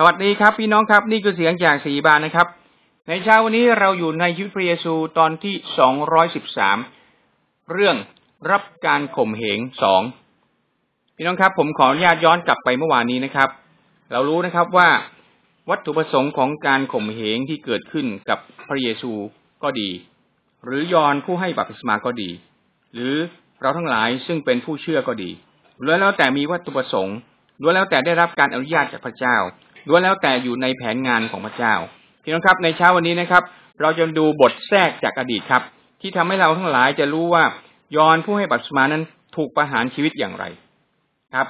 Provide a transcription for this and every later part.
สวัสดีครับ พี่น้องครับนี่คือเสียงจากสีบานนะครับ ในเช้าวันนี้เราอยู่ในชีวิตพระเยซูตอนที่สองร้อยสิบสามเรื่องรับการข่มเหงสองพี่น้องครับ ผมขออนุญาตย้อนกลับไปเมื่อวานนี้นะครับ เรารู้นะครับว่าวัตถุประสงค์ของการข่มเหงที่เกิดขึ้นกับพระเยซูก็ดี หรือยอนผู้ให้บัพติศมาก็ดี หรือเราทั้งหลายซึ่งเป็นผู้เชื่อก็ดีล้วนแล้วแต่มีวัตถุประสงค์ล้วนแล้วแต่ได้รับการอนุญาตจากพระเจ้า ล้วนแล้วแต่อยู่ในแผนงานของพระเจ้าพี่น้องครับในเช้าวันนี้นะครับ เราจะดูบทแทรกจากอดีตครับ ที่ทำให้เราทั้งหลายจะรู้ว่ายอนผู้ให้บัพติมานั้นถูกประหารชีวิตอย่างไรครับ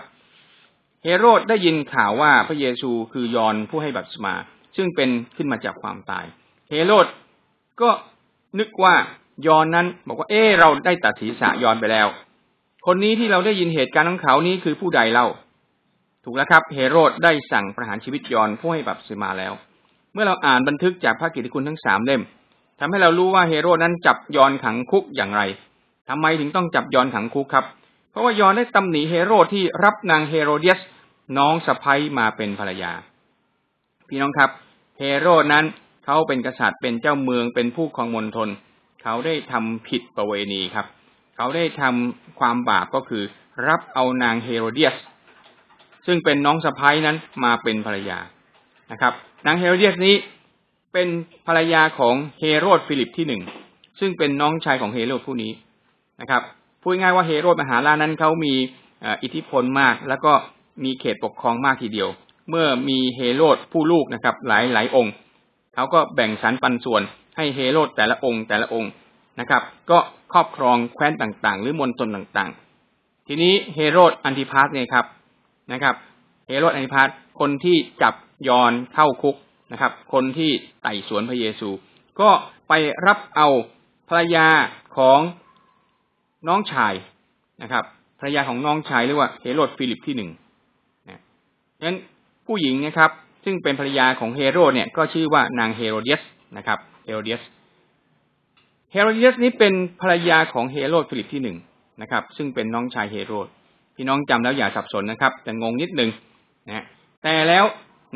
เฮโรดได้ยินข่าวว่าพระเยซูคือยอนผู้ให้บัพติมา ซึ่งเป็นขึ้นมาจากความตาย เฮโรดก็นึกว่ายอนนั้นบอกว่า เออเราได้ตัดศีรษะยอนไปแล้ว คนนี้ที่เราได้ยินเหตุการณ์ของเขานี้คือผู้ใดเล่า ถูกแล้วครับ เฮโรดได้สั่งประหารชีวิตยอนผู้ให้บัพติศมาแล้ว เมื่อเราอ่านบันทึกจากพระกิตติคุณทั้งสามเล่มทำให้เรารู้ว่าเฮโรดนั้นจับยอนขังคุกอย่างไรทำไมถึงต้องจับยอนขังคุกครับ เพราะว่ายอนได้ตำหนิเฮโรดที่รับนางเฮโรเดียสน้องสะพ้ยมาเป็นภรรยา พี่น้องครับเฮโรดนั้นเขาเป็นกษัตริย์เป็นเจ้าเมืองเป็นผู้ครองมณฑลเขาได้ทำผิดประเวณีครับ เขาได้ทำความบาปก็คือ รับเอานางเฮโรเดียส ซึ่งเป็นน้องสะใภ้นั้นมาเป็นภรรยานะครับ นางเฮโรเดียสนี้เป็นภรรยาของเฮโรดฟิลิปที่หนึ่งซึ่งเป็นน้องชายของเฮโรดผู้นี้นะครับพูดง่ายว่าเฮโรดมหาราชนั้นเขามีอิทธิพลมาก แล้วก็มีเขตปกครองมากทีเดียว เมื่อมีเฮโรดผู้ลูกนะครับ หลายหลายองค์เขาก็แบ่งสรรปันส่วนให้เฮโรดแต่ละองค์แต่ละองค์นะครับ ก็ครอบครองแคว้นต่างๆ หรือมณฑลต่างๆ ทีนี้เฮโรดอันติพาสเนี่ยครับ นะครับเฮโรดอันติพาสคนที่จับยอนเข้าคุกนะครับ คนที่ไต่สวนพระเยซู ก็ไปรับเอาภรรยาของน้องชายนะครับภรรยาของน้องชายเรียกว่าเฮโรดฟิลิปที่หนึ่งนะงั้นผู้หญิงนะครับ ซึ่งเป็นภรรยาของเฮโรดเนี่ยก็ชื่อว่านางเฮโรเดียสนะครับเฮโรเดียสเฮโรเดียสนี้เป็นภรรยาของเฮโรดฟิลิปที่หนึ่งนะครับ ซึ่งเป็นน้องชายเฮโรด พี่น้องจำแล้วอย่าสับสนนะครับจะงงนิดนึงนะแต่แล้ว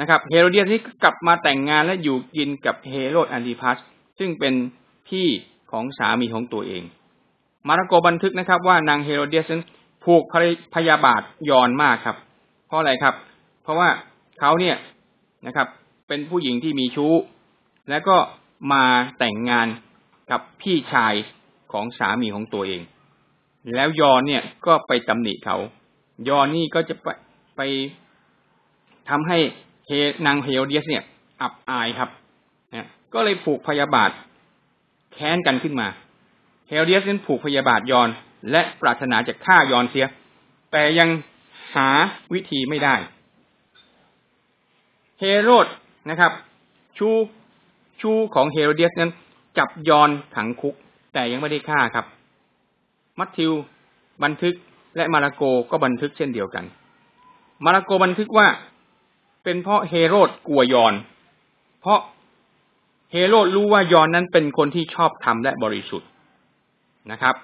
นะครับ เฮโรเดียสนี้กลับมาแต่งงานและอยู่กินกับเฮโรดอันติพัสซึ่งเป็นพี่ของสามีของตัวเอง มาระโกบันทึกนะครับ ว่านางเฮโรเดียสนั้นผูกพยาบาทยอนมากครับ เพราะอะไรครับ เพราะว่าเขาเนี่ยนะครับ เป็นผู้หญิงที่มีชู้ แล้วก็มาแต่งงานกับพี่ชายของสามีของตัวเอง แล้วยอนเนี่ยก็ไปตำหนิเขา ยอนนี่ก็จะไปไปทำให้เฮนางเฮโรเดียสเนี่ย อับอายครับนะก็เลยผูกพยาบาทแค้นกันขึ้นมา เฮโรเดียสนั้นผูกพยาบาทยอน และปรารถนาจะฆ่ายอนเสีย แต่ยังหาวิธีไม่ได้ เฮโรดนะครับ ชูชูของเฮโรเดียสนั้น จับยอนขังคุก แต่ยังไม่ได้ฆ่าครับ มัทธิว บันทึกและมาระโกก็บันทึกเช่นเดียวกัน มาระโกบันทึกว่าเป็นเพราะเฮโรดกลัวยอน เพราะเฮโรดรู้ว่ายอนนั้นเป็นคนที่ชอบธรรมและบริสุทธิ์นะครับ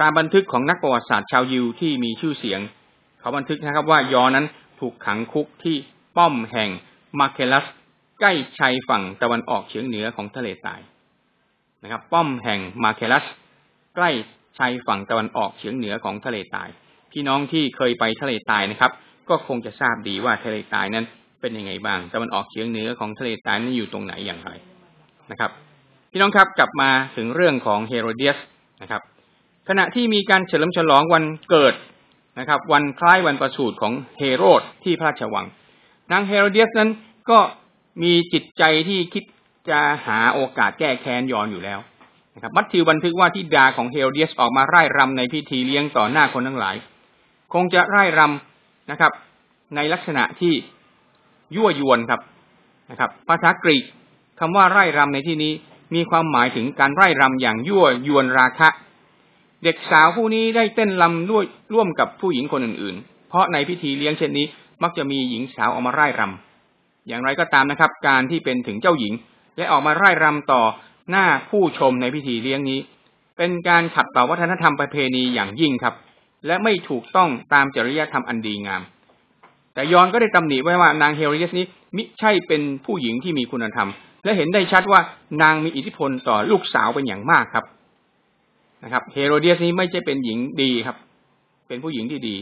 ตามบันทึกของนักประวัติศาสตร์ชาวยิวที่มีชื่อเสียง เขาบันทึกนะครับว่ายอนนั้นถูกขังคุกที่ป้อมแห่งมาเคลัสใกล้ชายฝั่งตะวันออกเฉียงเหนือของทะเลตายนะครับ ป้อมแห่งมาเคลัส ใกล้ชายฝั่งตะวันออกเฉียงเหนือของทะเลตาย พี่น้องที่เคยไปทะเลตายนะครับ ก็คงจะทราบดีว่าทะเลตายนั้นเป็นยังไงบ้างตะวันออกเฉียงเหนือของทะเลตายนั้นอยู่ตรงไหนอย่างไรนะครับ พี่น้องครับกลับมาถึงเรื่องของเฮโรเดียสนะครับ ขณะที่มีการเฉลิมฉลองวันเกิดนะครับ วันคล้ายวันประสูติของเฮโรดที่พระราชวังนางเฮโรเดียสนั้นก็มีจิตใจที่คิดจะหาโอกาสแก้แค้นยอนอยู่แล้ว นะครับมัทธิวบันทึกว่าที่ดาของเฮโรเดียสออกมาไร่รำในพิธีเลี้ยงต่อหน้าคนทั้งหลาย คงจะไร่รำนะครับ ในลักษณะที่ยั่วยวนครับนะครับ ภาษากรีกคำว่าไร่รำในที่นี้มีความหมายถึงการไร่รำอย่างยั่วยวนราคะ เด็กสาวผู้นี้ได้เต้นรำด้วยร่วมกับผู้หญิงคนอื่น ๆ เพราะในพิธีเลี้ยงเช่นนี้ มักจะมีหญิงสาวออกมาไร่รำอย่างไรก็ตามนะครับ การที่เป็นถึงเจ้าหญิง และออกมาไร่รำต่อ หน้าผู้ชมในพิธีเลี้ยงนี้ เป็นการขัดต่อวัฒนธรรมประเพณีอย่างยิ่งครับ และไม่ถูกต้องตามจริยธรรมอันดีงาม แต่ยอนก็ได้ตำหนิไว้ว่านางเฮโรเดียสนี้มิใช่เป็นผู้หญิงที่มีคุณธรรม และเห็นได้ชัดว่านางมีอิทธิพลต่อลูกสาวเป็นอย่างมากครับนะครับ เฮโรเดียสนี้ไม่ใช่เป็นหญิงดีครับ เป็นผู้หญิงที่ดี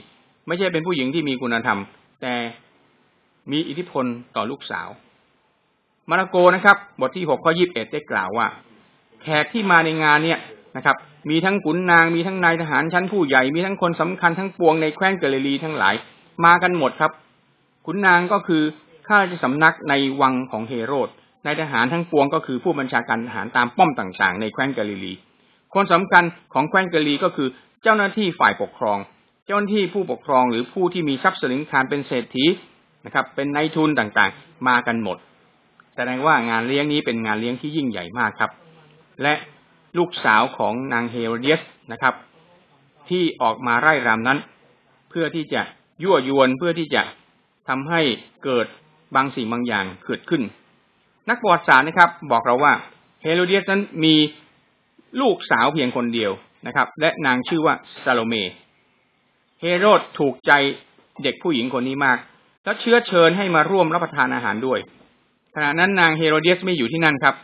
ไม่ใช่เป็นผู้หญิงที่มีคุณธรรม แต่มีอิทธิพลต่อลูกสาว มาระโกนะครับ บทที่หกข้อยีิบเอ็ดได้กล่าวว่า แขกที่มาในงานเนี่ยนะครับ มีทั้งขุนนางมีทั้งนายทหารชั้นผู้ใหญ่ มีทั้งคนสำคัญทั้งปวงในแคว้นเกลิลีทั้งหลาย มากันหมดครับ ขุนนางก็คือข้าราชสำนักในวังของเฮโรดนายทหารทั้งปวงก็คือผู้บัญชาการทหารตามป้อมต่างๆ ในแคว้นเกลิลี คนสำคัญของแคว้นเกลิลีก็คือเจ้าหน้าที่ฝ่ายปกครอง เจ้าหน้าที่ผู้ปกครองหรือผู้ที่มีทรัพย์สินคารเป็นเศรษฐีนะครับ เป็นนายทุนต่างๆ มากันหมด แสดงว่างานเลี้ยงนี้เป็นงานเลี้ยงที่ยิ่งใหญ่มากครับ และลูกสาวของนางเฮโรเดียสนะครับ ที่ออกมาไร่รำนั้น เพื่อที่จะยั่วยวนเพื่อที่จะทำให้เกิดบางสิ่งบางอย่างเกิดขึ้น นักประวัติศาสตร์นะครับ บอกเราว่าเฮโรเดียสนั้นมีลูกสาวเพียงคนเดียวนะครับ และนางชื่อว่าซาโลเมเฮโรดถูกใจเด็กผู้หญิงคนนี้มาก แล้วเชื้อเชิญให้มาร่วมรับประทานอาหารด้วย ขณะนั้นนางเฮโรเดียสไม่อยู่ที่นั่นครับ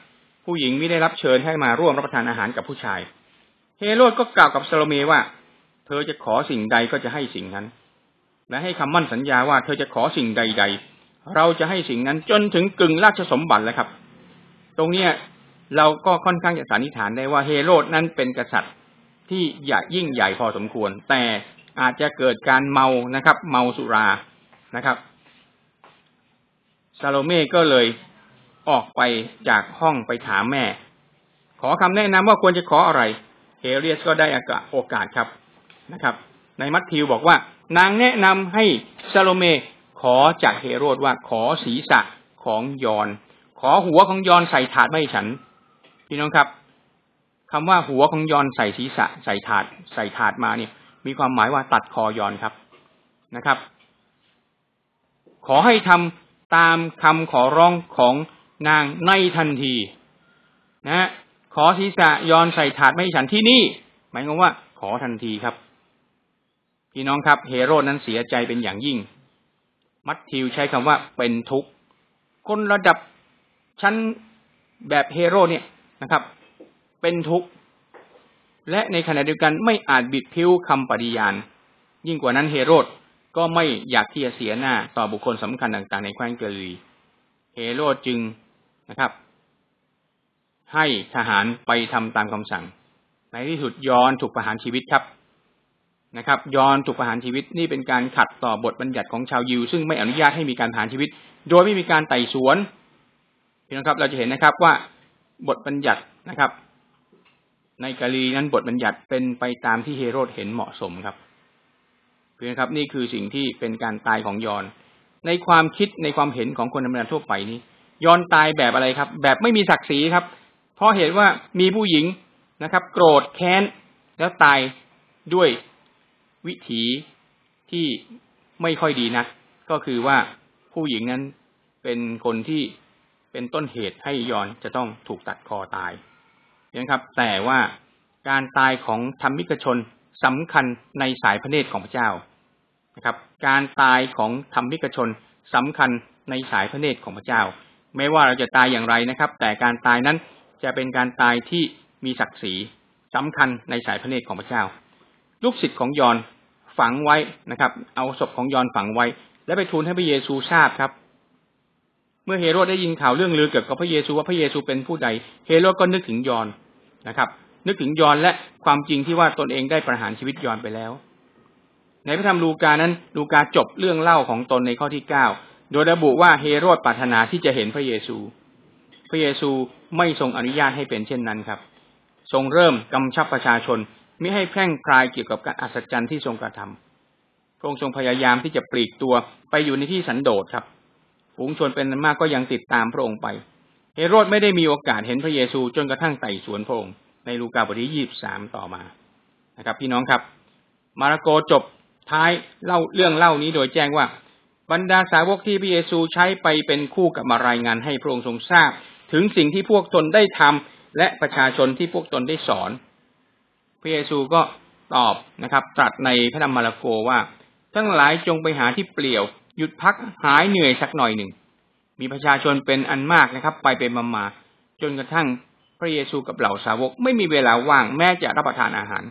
ผู้หญิงไม่ได้รับเชิญให้มาร่วมรับประทานอาหารกับผู้ชาย เฮโรดก็กล่าวกับซาโลเมว่า เธอจะขอสิ่งใดก็จะให้สิ่งนั้น และให้คำมั่นสัญญาว่าเธอจะขอสิ่งใด ๆ เราจะให้สิ่งนั้นจนถึงกึ่งราชสมบัติแล้วครับ ตรงเนี้ยเราก็ค่อนข้างจะสันนิษฐานได้ว่าเฮโรดนั้นเป็นกษัตริย์ที่ใหญ่ยิ่งใหญ่พอสมควร แต่อาจจะเกิดการเมานะครับ เมาสุรานะครับ ซาโลเม่ก็เลยออกไปจากห้องไปถามแม่ ขอคำแนะนำว่าควรจะขออะไรเฮเรียสก็ได้โอกาสครับนะครับ ในมัทธิวบอกว่า นางแนะนำให้ซาโลเมขอจากเฮโรดว่าขอศีรษะของยอน ขอหัวของยอนใส่ถาดไม่ฉัน พี่น้องครับคำว่าหัวของยอนใส่ศีรษะ ใส่ถาด ใส่ถาดมาเนี่ย มีความหมายว่าตัดคอยอนครับนะครับ ขอให้ทำ ตามคำขอร้องของนางในทันทีนะขอศีรษะยอนใส่ถาดไม่ฉันที่นี่ หมายความว่า ขอทันทีครับ พี่น้องครับ เฮโรดนั้นเสียใจเป็นอย่างยิ่ง มัทธิวใช้คำว่าเป็นทุกข์คนระดับชั้นแบบเฮโรดเนี่ยนะครับ เป็นทุกข์และในขณะเดียวกันไม่อาจบิดพิ้วคำปฏิญาณ ยิ่งกว่านั้นเฮโรด ก็ไม่อยากที่จะเสียหน้าต่อบุคคลสำคัญต่าง ๆ ในแคว้นเกลีเฮโรดจึงนะครับ ให้ทหารไปทำตามคำสั่ง ในที่สุดยอนถูกประหารชีวิตครับนะครับ ยอนถูกประหารชีวิตนี่เป็นการขัดต่อบทบัญญัติของชาวยิว ซึ่งไม่อนุญาตให้มีการประหารชีวิต โดยไม่มีการไต่สวนพี่น้องครับ เราจะเห็นนะครับว่าบทบัญญัตินะครับ ในกาลีนั้นบทบัญญัติเป็นไปตามที่เฮโรดเห็นเหมาะสมครับ เพื่อนครับนี่คือสิ่งที่เป็นการตายของยอน ในความคิดในความเห็นของคนธรรมดาทั่วไปนี้ยอนตายแบบอะไรครับ แบบไม่มีศักดิ์ศรีครับ เพราะเหตุว่ามีผู้หญิงนะครับ โกรธแค้นแล้วตายด้วยวิถีที่ไม่ค่อยดีนะก็คือว่าผู้หญิงนั้นเป็นคนที่เป็นต้นเหตุให้ยอนจะต้องถูกตัดคอตายนะครับ แต่ว่าการตายของธรรมิกชน สำคัญในสายพระเนตรของพระเจ้านะครับ การตายของธรรมิกชนสำคัญในสายพระเนตรของพระเจ้า ไม่ว่าเราจะตายอย่างไรนะครับ แต่การตายนั้นจะเป็นการตายที่มีศักดิ์ศรีสำคัญในสายพระเนตรของพระเจ้า ลูกศิษย์ของยอนฝังไว้นะครับ เอาศพของยอนฝังไว้ และไปทูลให้พระเยซูทราบครับ เมื่อเฮโรดได้ยินข่าวเรื่องลือเกี่ยวกับพระเยซูว่าพระเยซูเป็นผู้ใด เฮโรดก็นึกถึงยอนนะครับ นึกถึงยอนและความจริงที่ว่าตนเองได้ประหารชีวิตยอนไปแล้ว ในพระธรรมลูกานั้น ลูกาจบเรื่องเล่าของตนในข้อที่เก้าโดยระบุว่าเฮโรดปรารถนาที่จะเห็นพระเยซู พระเยซูไม่ทรงอนุญาตให้เป็นเช่นนั้นครับ ทรงเริ่มกำชับประชาชนม่ให้แพร่งพรายเกี่ยวกับการอัศจรรย์ที่ทรงกระทำพระองค์ทรงพยายามที่จะปลีกตัวไปอยู่ในที่สันโดษครับฝูงชนเป็นมากก็ยังติดตามพระองค์ไป เฮโรดไม่ได้มีโอกาสเห็นพระเยซูจนกระทั่งไต่สวนพระองค์ ในลูกาบทที่ยี่บสามต่อมานะครับ พี่น้องครับ มาระโกจบท้ายเล่าเรื่องเล่านี้โดยแจ้งว่า บรรดาสาวกที่พระเยซูใช้ไปเป็นคู่กับมารายงานให้พระองค์ทรงทราบ ถึงสิ่งที่พวกตนได้ทำและประชาชนที่พวกตนได้สอน พระเยซูก็ตอบนะครับ ตรัสในพระธรรมมาระโกว่า ทั้งหลายจงไปหาที่เปลี่ยว หยุดพักหายเหนื่อยสักหน่อยหนึ่งมีประชาชนเป็นอันมากนะครับ ไปเป็นมามาจนกระทั่ง พระเยซูกับเหล่าสาวกไม่มีเวลาว่างแม้จะรับประทานอาหาร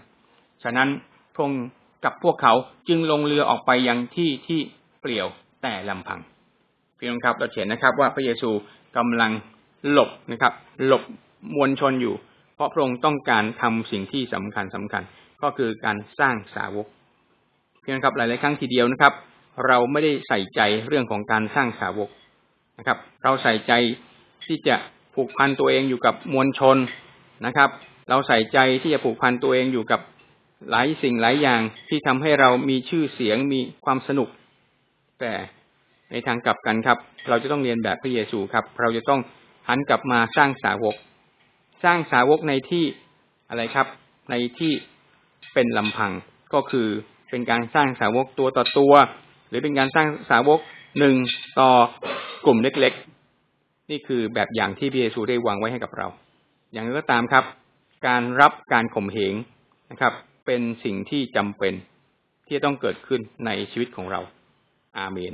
ฉะนั้นพระองค์กับพวกเขาจึงลงเรือออกไปยังที่ที่เปลี่ยวแต่ลำพังพี่น้องครับเราเห็นนะครับว่าพระเยซูกำลังหลบนะครับ หลบมวลชนอยู่ เพราะพระองค์ต้องการทำสิ่งที่สำคัญสำคัญ ก็คือการสร้างสาวกพี่น้องครับหลายๆครั้งทีเดียวนะครับ เราไม่ได้ใส่ใจเรื่องของการสร้างสาวกนะครับ เราใส่ใจที่จะ ผูกพันตัวเองอยู่กับมวลชนนะครับ เราใส่ใจที่จะผูกพันตัวเองอยู่กับหลายสิ่งหลายอย่างที่ทำให้เรามีชื่อเสียงมีความสนุก แต่ในทางกลับกันครับ เราจะต้องเรียนแบบพระเยซูครับ เราจะต้องหันกลับมาสร้างสาวก สร้างสาวกในที่อะไรครับ ในที่เป็นลำพังก็คือเป็นการสร้างสาวกตัวต่อตัว หรือเป็นการสร้างสาวกหนึ่งต่อกลุ่มเล็กๆ นี่คือแบบอย่างที่พระเยซูได้วางไว้ให้กับเรา อย่างไรก็ตามครับ การรับการข่มเหงนะครับ เป็นสิ่งที่จำเป็นที่จะต้องเกิดขึ้นในชีวิตของเรา อาเมน